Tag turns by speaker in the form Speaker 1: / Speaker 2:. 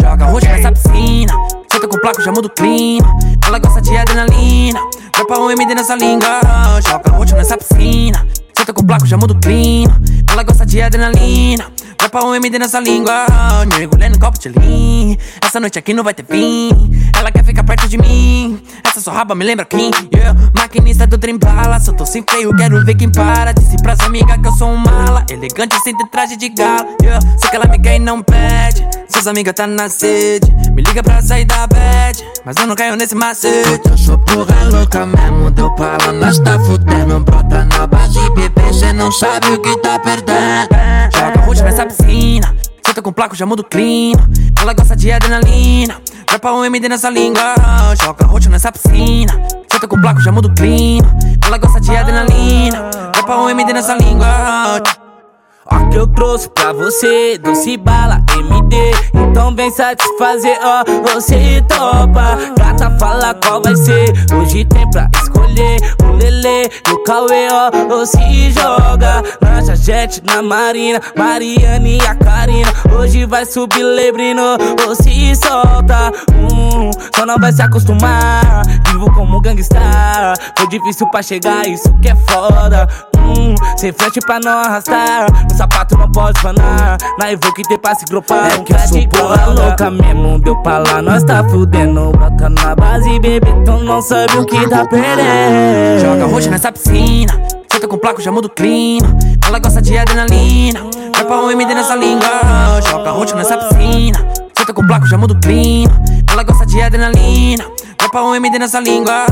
Speaker 1: Joga roxa nessa piscina, senta com placo, já muda o clima. Ela gosta de adrenalina, pra um MD nessa língua. Joga roxa nessa piscina, senta com placo, já muda o clima. Ela gosta de adrenalina, pra um MD nessa língua. Mergulhando no copo de lean, essa noite aqui não vai ter fim. Ela quer ficar perto de mim, essa sua raba me lembra quem? Yeah. Maquinista do trem bala, eu tô sem freio, quero ver quem para. Disse pras amigas que eu sou um mala, elegante sem ter traje de gala. Yeah. Sei que ela me quer e não pede, seus amigas tá na sede. Me liga pra sair da bed, mas eu não caio nesse macete.
Speaker 2: Eu sou porra louca mesmo, deu pala, nós tá fudendo. Brota na base, bebê, cê não sabe o que tá perdendo.
Speaker 1: Joga roxa nessa piscina, senta com placo, já muda o clima. Ela gosta de adrenalina, pra um MD nessa língua. Joga roxa nessa piscina, senta com placo, já muda o clima. Ela gosta de adrenalina, pra um MD nessa língua.
Speaker 3: Eu trouxe pra você, doce bala MD Então vem satisfazer, ó, você topa. Gata fala qual vai ser, hoje tem pra escolher. O Lele e o Cauê, ó, ou se joga. Lancha jet na Marina, Mariane e a Karina. Hoje vai subir Lebrino, ou se solta hum, Só não vai se acostumar, vivo como gangsta Foi difícil pra chegar, isso que é foda hum, Sem frente pra não arrastar. O sapato não pode fanar Na Evoque tem pra se gropar É que eu sou porra louca mesmo Deu pra lá, nós tá fudendo. Bota na base, bebê, tu não sabe o que tá perdendo.
Speaker 1: Joga roxa nessa piscina, senta com placo, já muda o clima. Ela gosta de adrenalina, vai pra um MD nessa língua. Joga roxa nessa piscina, senta com placo, já muda o clima. Ela gosta de adrenalina, vai pra um MD nessa língua.